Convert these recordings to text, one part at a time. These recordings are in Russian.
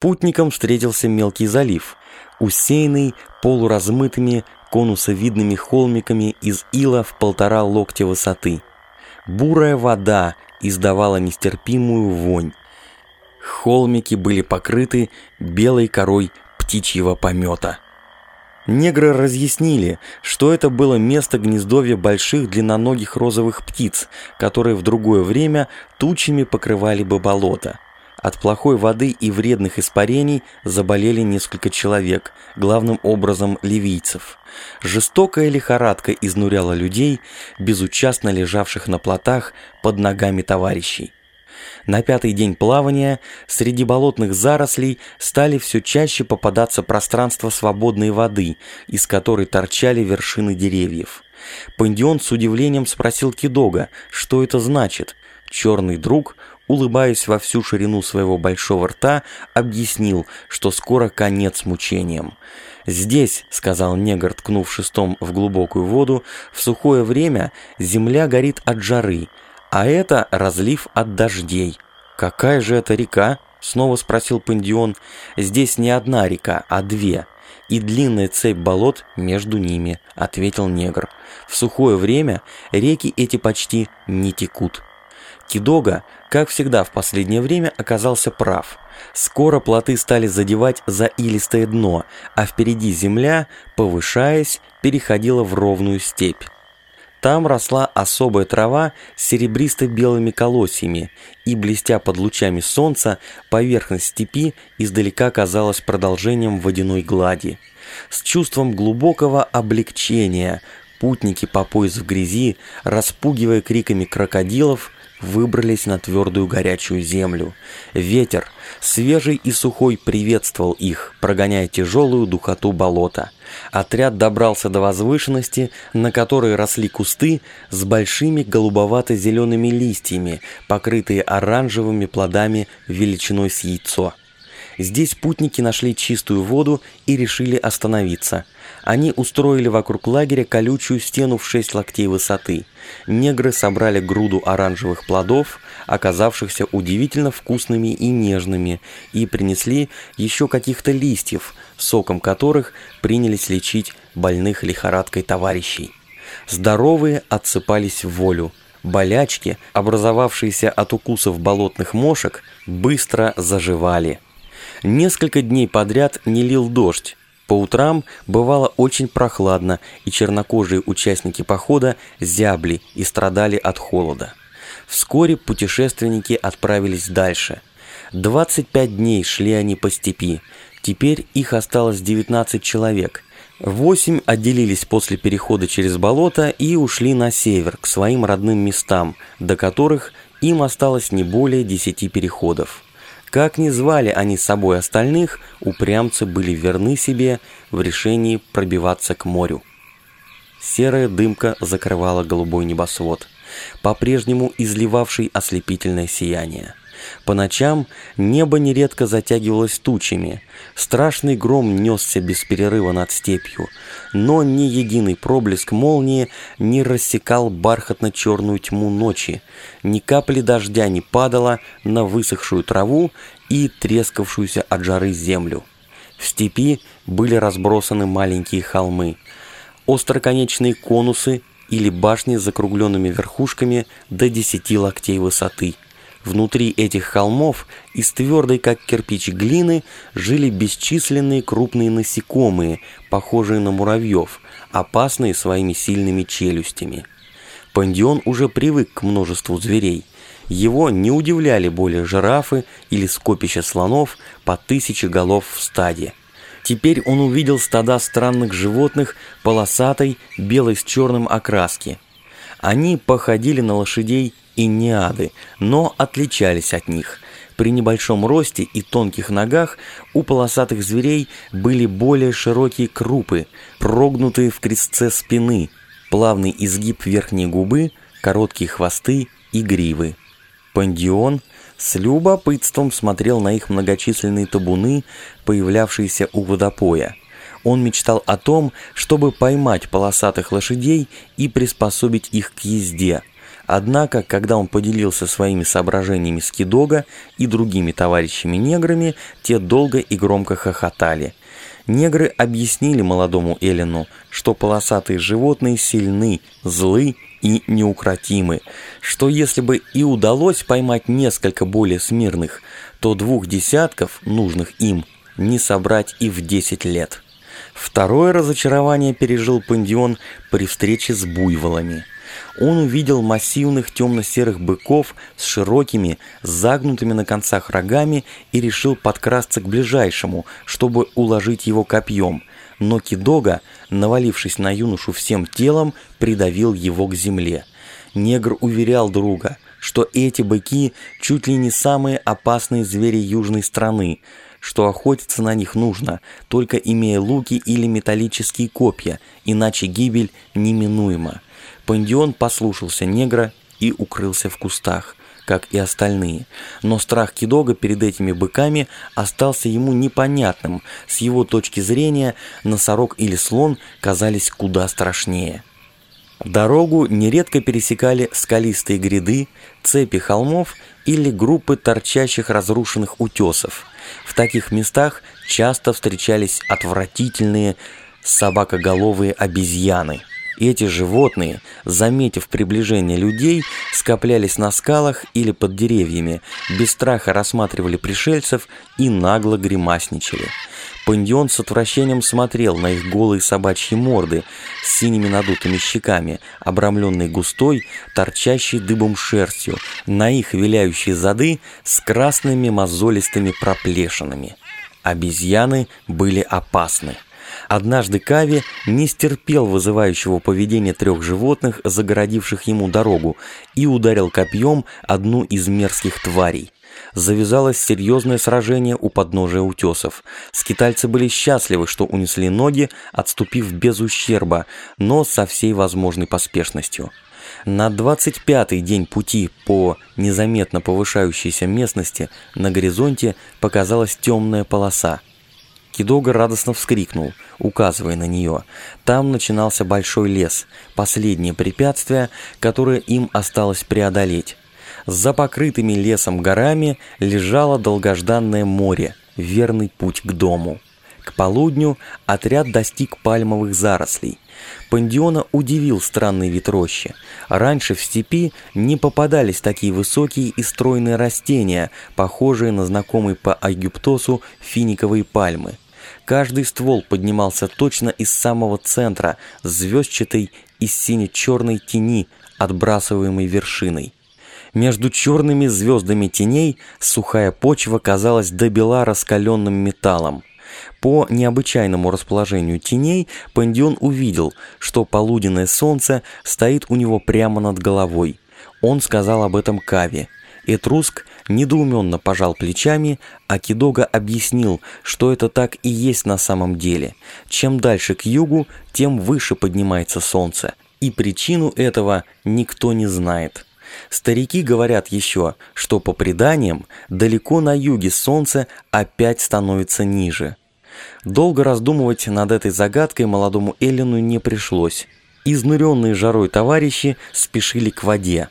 Путникам встретился мелкий залив, усеянный полуразмытыми конусовидными холмиками из ила в полтора локтя высоты. Бурая вода издавала нестерпимую вонь. Холмики были покрыты белой корой птичьего помета. Негры разъяснили, что это было место гнездовья больших длинноногих розовых птиц, которые в другое время тучами покрывали бы болото. От плохой воды и вредных испарений заболели несколько человек, главным образом ливийцев. Жестокая лихорадка изнуряла людей, безучастно лежавших на плотах под ногами товарищей. На пятый день плавания среди болотных зарослей стали все чаще попадаться пространства свободной воды, из которой торчали вершины деревьев. Пандион с удивлением спросил Кидога, что это значит. Черный друг улыбаясь во всю ширину своего большого рта, объяснил, что скоро конец мучениям. «Здесь», — сказал негр, ткнув шестом в глубокую воду, — «в сухое время земля горит от жары, а это разлив от дождей». «Какая же это река?» — снова спросил Пандион. «Здесь не одна река, а две» и длинная цепь болот между ними», — ответил негр. «В сухое время реки эти почти не текут». Кидога, как всегда в последнее время, оказался прав. Скоро плоты стали задевать за илистое дно, а впереди земля, повышаясь, переходила в ровную степь. Там росла особая трава с серебристо-белыми колосьями, и, блестя под лучами солнца, поверхность степи издалека казалась продолжением водяной глади. С чувством глубокого облегчения путники по пояс в грязи, распугивая криками крокодилов, выбрались на твердую горячую землю. Ветер, свежий и сухой, приветствовал их, прогоняя тяжелую духоту болота. Отряд добрался до возвышенности, на которой росли кусты с большими голубовато-зелеными листьями, покрытые оранжевыми плодами величиной с яйцо. Здесь путники нашли чистую воду и решили остановиться. Они устроили вокруг лагеря колючую стену в 6 локтей высоты. Негры собрали груду оранжевых плодов, оказавшихся удивительно вкусными и нежными, и принесли еще каких-то листьев, соком которых принялись лечить больных лихорадкой товарищей. Здоровые отсыпались в волю. Болячки, образовавшиеся от укусов болотных мошек, быстро заживали. Несколько дней подряд не лил дождь. По утрам бывало очень прохладно, и чернокожие участники похода зябли и страдали от холода. Вскоре путешественники отправились дальше. 25 дней шли они по степи. Теперь их осталось 19 человек. Восемь отделились после перехода через болото и ушли на север, к своим родным местам, до которых им осталось не более 10 переходов. Как ни звали они с собой остальных, упрямцы были верны себе в решении пробиваться к морю. Серая дымка закрывала голубой небосвод, по-прежнему изливавший ослепительное сияние. По ночам небо нередко затягивалось тучами, страшный гром несся без перерыва над степью, но ни единый проблеск молнии не рассекал бархатно-черную тьму ночи, ни капли дождя не падало на высохшую траву и трескавшуюся от жары землю. В степи были разбросаны маленькие холмы, остроконечные конусы или башни с закругленными верхушками до 10 локтей высоты – Внутри этих холмов из твердой, как кирпич, глины жили бесчисленные крупные насекомые, похожие на муравьев, опасные своими сильными челюстями. Пандион уже привык к множеству зверей. Его не удивляли более жирафы или скопища слонов по тысяче голов в стаде. Теперь он увидел стада странных животных полосатой, белой с черным окраски. Они походили на лошадей и неады, но отличались от них. При небольшом росте и тонких ногах у полосатых зверей были более широкие крупы, прогнутые в крестце спины, плавный изгиб верхней губы, короткие хвосты и гривы. Пандион с любопытством смотрел на их многочисленные табуны, появлявшиеся у водопоя. Он мечтал о том, чтобы поймать полосатых лошадей и приспособить их к езде – Однако, когда он поделился своими соображениями с Кидога и другими товарищами-неграми, те долго и громко хохотали. Негры объяснили молодому Эллину, что полосатые животные сильны, злы и неукротимы, что если бы и удалось поймать несколько более смирных, то двух десятков, нужных им, не собрать и в десять лет. Второе разочарование пережил Пандион при встрече с буйволами. Он увидел массивных темно-серых быков с широкими, загнутыми на концах рогами и решил подкрасться к ближайшему, чтобы уложить его копьем. Но Кидога, навалившись на юношу всем телом, придавил его к земле. Негр уверял друга, что эти быки чуть ли не самые опасные звери южной страны, что охотиться на них нужно, только имея луки или металлические копья, иначе гибель неминуема. Пандион послушался негра и укрылся в кустах, как и остальные. Но страх Кидога перед этими быками остался ему непонятным. С его точки зрения носорог или слон казались куда страшнее. Дорогу нередко пересекали скалистые гряды, цепи холмов или группы торчащих разрушенных утесов. В таких местах часто встречались отвратительные собакоголовые обезьяны. Эти животные, заметив приближение людей, скоплялись на скалах или под деревьями, без страха рассматривали пришельцев и нагло гримасничали. Пандион с отвращением смотрел на их голые собачьи морды с синими надутыми щеками, обрамленные густой, торчащей дыбом шерстью, на их виляющие зады с красными мозолистыми проплешинами. Обезьяны были опасны. Однажды Кави не стерпел вызывающего поведения трех животных, загородивших ему дорогу, и ударил копьем одну из мерзких тварей завязалось серьезное сражение у подножия утесов. Скитальцы были счастливы, что унесли ноги, отступив без ущерба, но со всей возможной поспешностью. На 25-й день пути по незаметно повышающейся местности на горизонте показалась темная полоса. Кидога радостно вскрикнул, указывая на нее. Там начинался большой лес, последнее препятствие, которое им осталось преодолеть. За покрытыми лесом горами лежало долгожданное море, верный путь к дому. К полудню отряд достиг пальмовых зарослей. Пандиона удивил странный вид рощи. Раньше в степи не попадались такие высокие и стройные растения, похожие на знакомые по Айгюптосу финиковые пальмы. Каждый ствол поднимался точно из самого центра, звездчатой из сине-черной тени, отбрасываемой вершиной. Между черными звездами теней сухая почва казалась до бела раскаленным металлом. По необычайному расположению теней Пандион увидел, что полуденное солнце стоит у него прямо над головой. Он сказал об этом Каве. Этруск недоуменно пожал плечами, а Кидога объяснил, что это так и есть на самом деле. Чем дальше к югу, тем выше поднимается солнце, и причину этого никто не знает. Старики говорят еще, что по преданиям далеко на юге солнце опять становится ниже. Долго раздумывать над этой загадкой молодому Эллину не пришлось. Изнуренные жарой товарищи спешили к воде.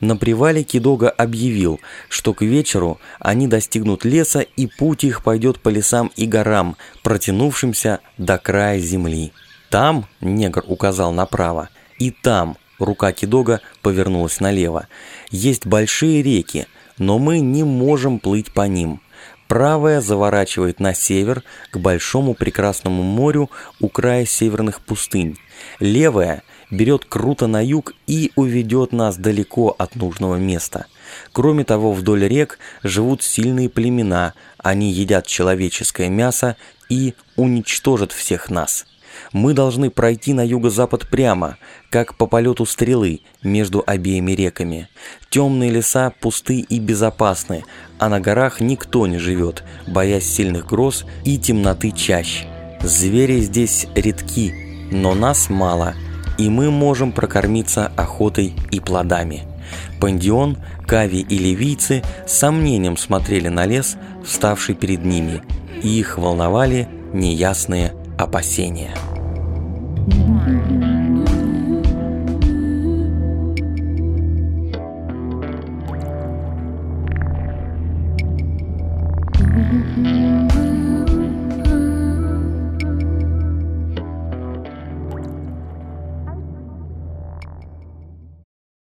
На привале Кидога объявил, что к вечеру они достигнут леса и путь их пойдет по лесам и горам, протянувшимся до края земли. Там, негр указал направо, и там – Рука Кидога повернулась налево. Есть большие реки, но мы не можем плыть по ним. Правая заворачивает на север, к большому прекрасному морю у края северных пустынь. Левая берет круто на юг и уведет нас далеко от нужного места. Кроме того, вдоль рек живут сильные племена, они едят человеческое мясо и уничтожат всех нас. Мы должны пройти на юго-запад прямо, как по полету стрелы между обеими реками. Темные леса пусты и безопасны, а на горах никто не живет, боясь сильных гроз и темноты чащ. Звери здесь редки, но нас мало, и мы можем прокормиться охотой и плодами. Пандион, Кави и ливийцы с сомнением смотрели на лес, вставший перед ними, и их волновали неясные опасения.